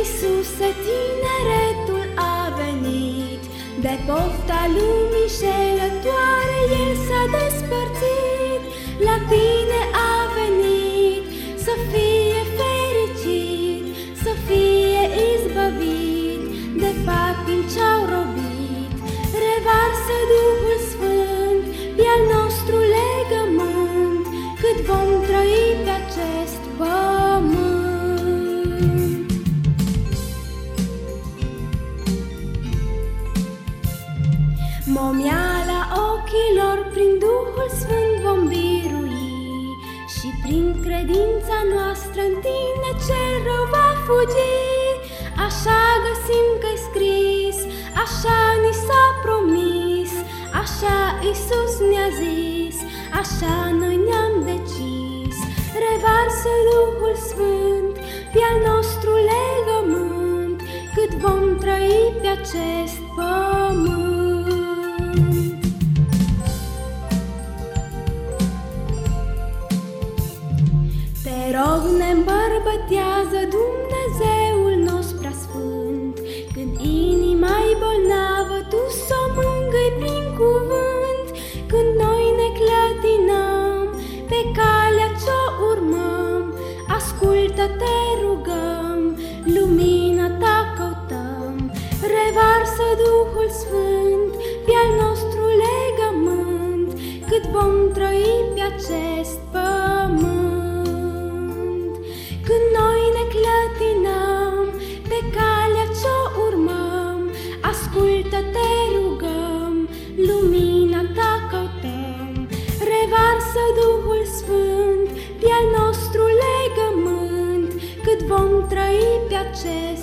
Iisuse, tineretul a venit, De pofta lumii șelătoare El s-a despărțit, La tine a venit, să fie fericit, Să fie izbăvit, de patim ce-au Momiala ochilor prin Duhul Sfânt vom birui Și prin credința noastră în tine cel rău va fugi. Așa găsim că scris, așa ni s-a promis Așa Isus ne-a zis, așa noi ne-am decis. Revarsă Duhul Sfânt pe al nostru legământ Cât vom trăi pe acest pământ rog, ne îmbărbătează Dumnezeul nostru prea sfânt Când inima e bolnavă, Tu s-o mângâi prin cuvânt. Când noi ne clătinăm pe calea ce-o urmăm Ascultă, te rugăm, lumina Ta căutăm. Revarsă Duhul Sfânt pe al nostru legământ Cât vom trăi pe acest pământ Ascultă, te rugăm, lumina Ta căutăm. Revarsă Duhul Sfânt pe al nostru legământ Cât vom trăi pe acest pământ